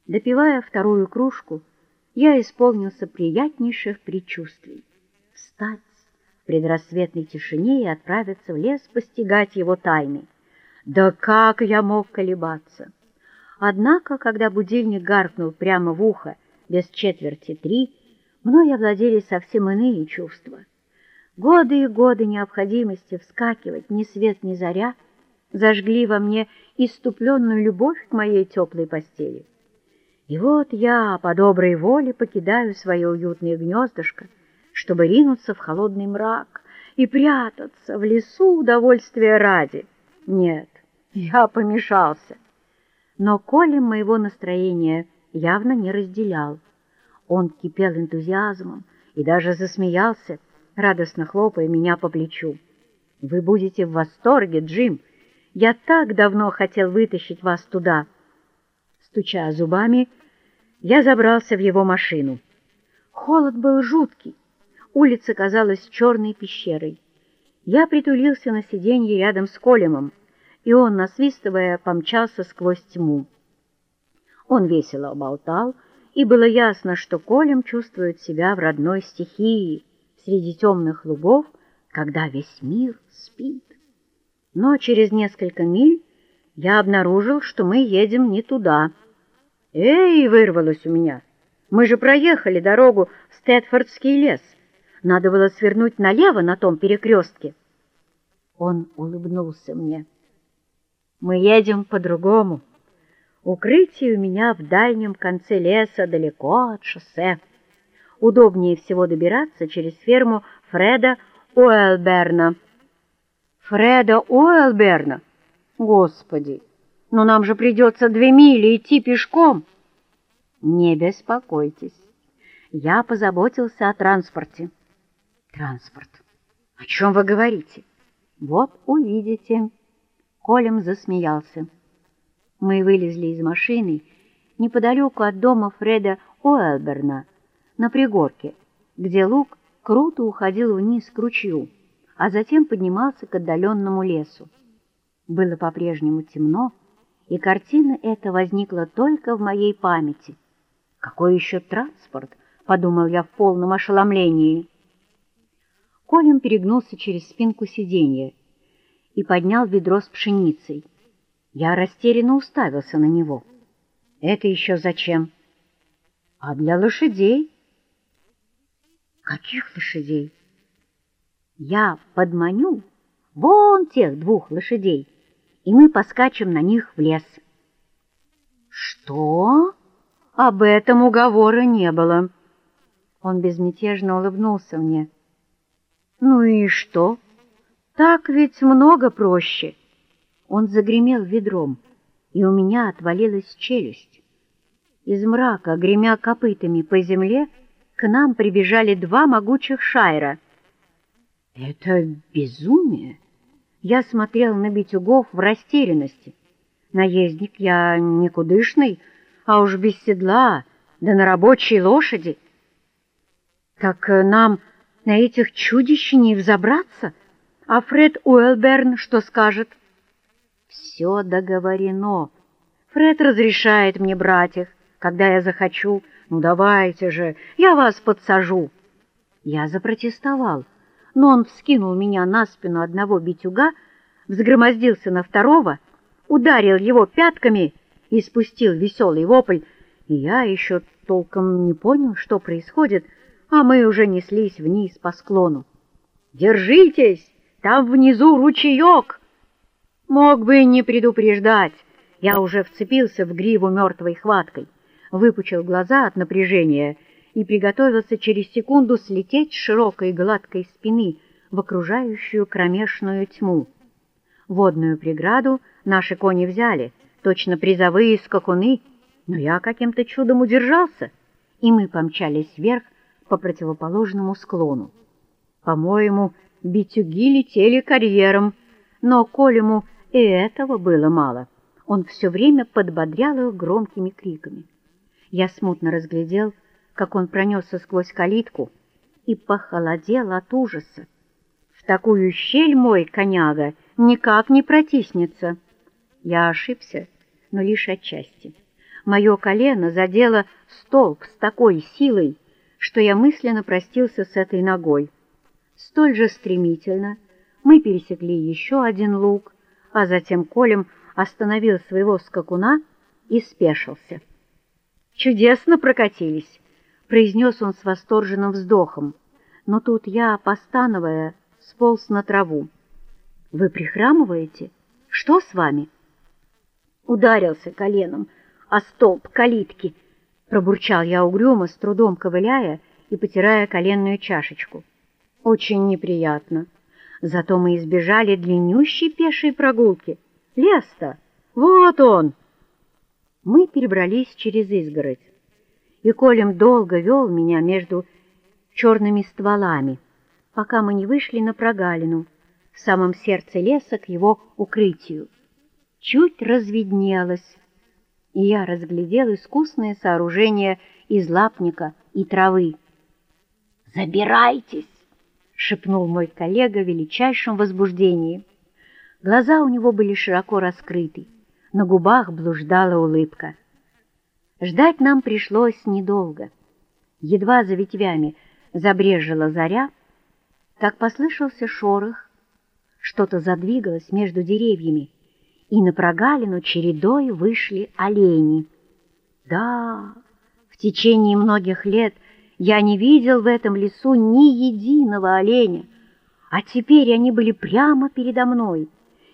Speaker 1: Допивая вторую кружку, я исполнился приятнейших предчувствий. Встать в предрассветной тишине и отправиться в лес постигать его тайны. Да как я мог колебаться! Однако, когда будильник гаркнул прямо в ухо без четверти три, мной овладели совсем иные чувства. Годы и годы необходимости вскакивать ни свет ни заря зажгли во мне иступленную любовь к моей теплой постели. И вот я по доброй воле покидаю свое уютное гнездышко, чтобы ринуться в холодный мрак и прятаться в лесу удовольствия ради. Нет, я помешался. Но Коля моего настроения явно не разделял. Он кипел энтузиазмом и даже засмеялся, радостно хлопая меня по плечу. «Вы будете в восторге, Джим! Я так давно хотел вытащить вас туда!» Стуча зубами, я забрался в его машину. Холод был жуткий, улица казалась черной пещерой. Я притулился на сиденье рядом с Колемом, и он, насвистывая, помчался сквозь тьму. Он весело болтал, и было ясно, что Колем чувствует себя в родной стихии, среди темных лугов, когда весь мир спит. Но через несколько миль я обнаружил, что мы едем не туда — «Эй!» — вырвалось у меня. «Мы же проехали дорогу в Стэтфордский лес. Надо было свернуть налево на том перекрестке». Он улыбнулся мне. «Мы едем по-другому. Укрытие у меня в дальнем конце леса, далеко от шоссе. Удобнее всего добираться через ферму Фреда Уэлберна». «Фреда Уэлберна? Господи!» но нам же придется две мили идти пешком. Не беспокойтесь, я позаботился о транспорте. Транспорт? О чем вы говорите? Вот увидите. Колем засмеялся. Мы вылезли из машины неподалеку от дома Фреда Уэлберна, на пригорке, где луг круто уходил вниз к ручью, а затем поднимался к отдаленному лесу. Было по-прежнему темно, и картина эта возникла только в моей памяти. «Какой еще транспорт?» — подумал я в полном ошеломлении. Колем перегнулся через спинку сиденья и поднял ведро с пшеницей. Я растерянно уставился на него. «Это еще зачем?» «А для лошадей». «Каких лошадей?» «Я подманю вон тех двух лошадей, и мы поскачем на них в лес. Что? Об этом уговора не было. Он безмятежно улыбнулся мне. Ну и что? Так ведь много проще. Он загремел ведром, и у меня отвалилась челюсть. Из мрака, гремя копытами по земле, к нам прибежали два могучих шайра. Это безумие! Я смотрел на битюгов в растерянности. Наездник я никудышный, а уж без седла, да на рабочей лошади. Так нам на этих чудищ не взобраться? А Фред Уэлберн что скажет? Все договорено. Фред разрешает мне брать их, когда я захочу. Ну давайте же, я вас подсажу. Я запротестовал, но он вскинул меня на спину одного битюга, взгромоздился на второго, ударил его пятками и спустил веселый вопль, и я еще толком не понял, что происходит, а мы уже неслись вниз по склону. «Держитесь! Там внизу ручеек!» Мог бы и не предупреждать. Я уже вцепился в гриву мертвой хваткой, выпучил глаза от напряжения и приготовился через секунду слететь с широкой гладкой спины в окружающую кромешную тьму. Водную преграду наши кони взяли, точно призовые скакуны, но я каким-то чудом удержался, и мы помчались вверх по противоположному склону. По-моему, битюги летели карьером, но Колему и этого было мало. Он все время подбодрял их громкими криками. Я смутно разглядел, как он пронесся сквозь калитку и похолодел от ужаса. В такую щель мой коняга никак не протиснется. Я ошибся, но лишь отчасти. Мое колено задело столб с такой силой, что я мысленно простился с этой ногой. Столь же стремительно мы пересекли еще один луг, а затем Колем остановил своего скакуна и спешился. «Чудесно прокатились!» — произнес он с восторженным вздохом, но тут я, постановая, сполз на траву. «Вы прихрамываете? Что с вами?» Ударился коленом о столб калитки, пробурчал я угрюмо, с трудом ковыляя и потирая коленную чашечку. Очень неприятно. Зато мы избежали длиннющей пешей прогулки. Лес-то! Вот он! Мы перебрались через изгородь, и Колем долго вел меня между черными стволами, пока мы не вышли на прогалину в самом сердце леса к его укрытию. Чуть разведнелось, и я разглядел искусное сооружение из лапника и травы. «Забирайтесь!» Шепнул мой коллега в величайшем возбуждении. Глаза у него были широко раскрыты, на губах блуждала улыбка. Ждать нам пришлось недолго. Едва за ветвями забрежила заря, как послышался шорох, что-то задвигалось между деревьями, и на прогалину чередой вышли олени. Да, в течение многих лет я не видел в этом лесу ни единого оленя, а теперь они были прямо передо мной,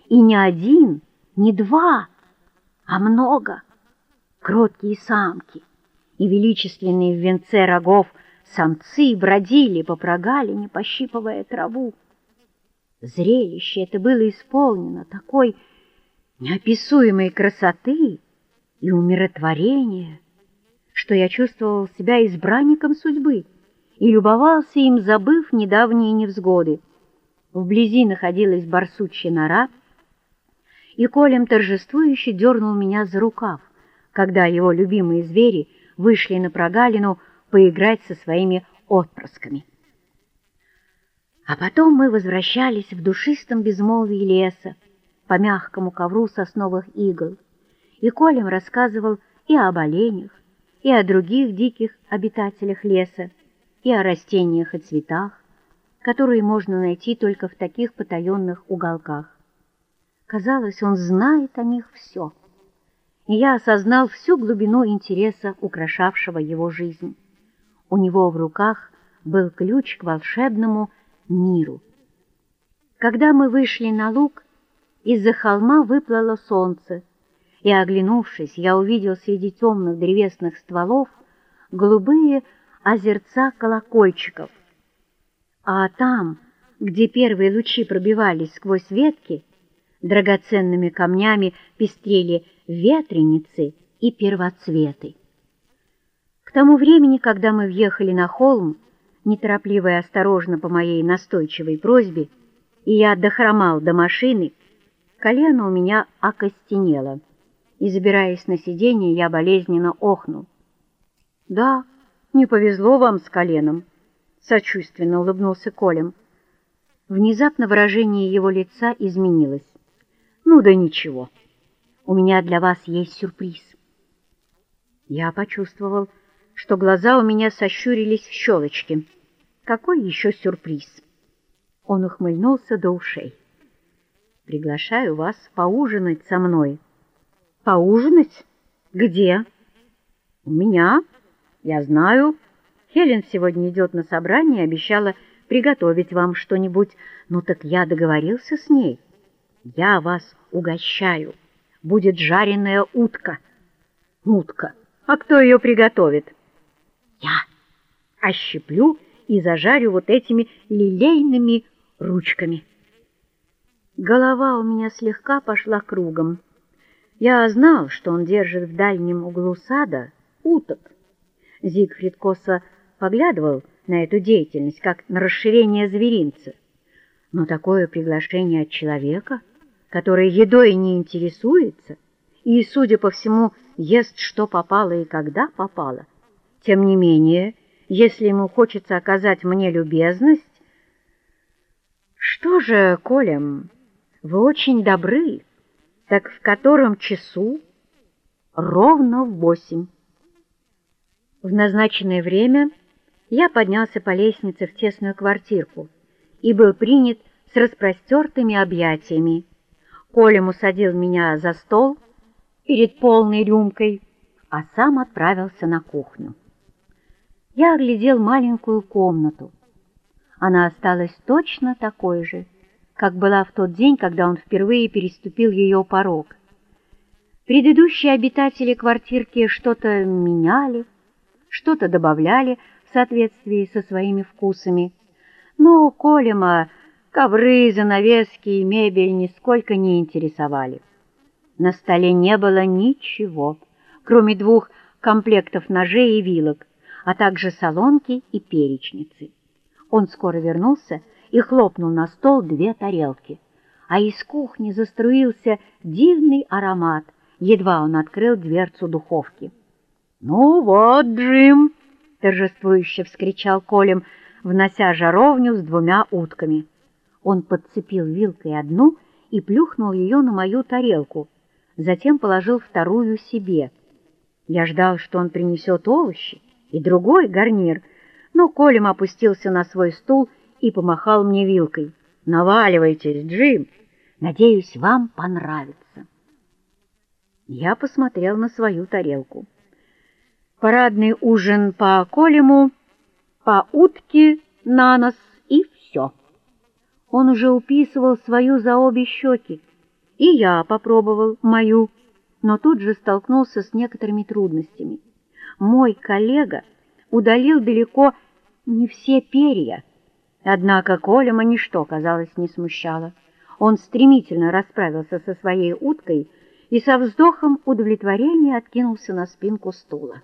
Speaker 1: и не один, не два, а много. Кроткие самки и величественные в венце рогов самцы бродили по прогалине, пощипывая траву. Зрелище это было исполнено такой неописуемой красоты и умиротворения, что я чувствовал себя избранником судьбы и любовался им, забыв недавние невзгоды. Вблизи находилась барсучья нора, и Колем торжествующе дернул меня за рукав, когда его любимые звери вышли на прогалину поиграть со своими отпрысками. А потом мы возвращались в душистом безмолвии леса, по мягкому ковру сосновых игл, и Колем рассказывал и об оленях, и о других диких обитателях леса, и о растениях и цветах, которые можно найти только в таких потаенных уголках. Казалось, он знает о них все, и я осознал всю глубину интереса, украшавшего его жизнь. У него в руках был ключ к волшебному миру. Когда мы вышли на луг, из-за холма выплыло солнце, и, оглянувшись, я увидел среди темных древесных стволов голубые озерца колокольчиков. А там, где первые лучи пробивались сквозь ветки, драгоценными камнями пестрели ветреницы и первоцветы. К тому времени, когда мы въехали на холм, неторопливо и осторожно по моей настойчивой просьбе, и я дохромал до машины, колено у меня окостенело, и, забираясь на сиденье, я болезненно охнул. «Да, не повезло вам с коленом», — сочувственно улыбнулся Колем. Внезапно выражение его лица изменилось. «Ну да ничего, у меня для вас есть сюрприз». Я почувствовал, что глаза у меня сощурились в щелочки. Какой еще сюрприз? Он ухмыльнулся до ушей. Приглашаю вас поужинать со мной. Поужинать? Где? У меня. Я знаю. Хелен сегодня идет на собрание обещала приготовить вам что-нибудь. Ну так я договорился с ней. Я вас угощаю. Будет жареная утка. Утка. А кто ее приготовит? Я. Ощеплю и зажарю вот этими лилейными ручками. Голова у меня слегка пошла кругом. Я знал, что он держит в дальнем углу сада уток. Зигфрид косо поглядывал на эту деятельность, как на расширение зверинца. Но такое приглашение от человека, который едой не интересуется и, судя по всему, ест что попало и когда попало, тем не менее, если ему хочется оказать мне любезность... Что же, Колем, вы очень добры, так в котором часу? Ровно в восемь. В назначенное время я поднялся по лестнице в тесную квартирку и был принят с распростертыми объятиями. Колем усадил меня за стол перед полной рюмкой, а сам отправился на кухню. Я оглядел маленькую комнату. Она осталась точно такой же, как была в тот день, когда он впервые переступил ее порог. Предыдущие обитатели квартирки что-то меняли, что-то добавляли в соответствии со своими вкусами, но Колема ковры, занавески и мебель нисколько не интересовали. На столе не было ничего, кроме двух комплектов ножей и вилок, а также солонки и перечницы. Он скоро вернулся и хлопнул на стол две тарелки, а из кухни заструился дивный аромат, едва он открыл дверцу духовки. «Ну вот, Джим!» — торжествующе вскричал Колем, внося жаровню с двумя утками. Он подцепил вилкой одну и плюхнул ее на мою тарелку, затем положил вторую себе. Я ждал, что он принесет овощи, и другой гарнир, но Колем опустился на свой стул и помахал мне вилкой. «Наваливайтесь, Джим! Надеюсь, вам понравится!» Я посмотрел на свою тарелку. Парадный ужин по Колему, по утке на нос и все. Он уже уписывал свою за обе щеки, и я попробовал мою, но тут же столкнулся с некоторыми трудностями мой коллега удалил далеко не все перья. Однако Колема ничто, казалось, не смущало. Он стремительно расправился со своей уткой и со вздохом удовлетворения откинулся на спинку стула.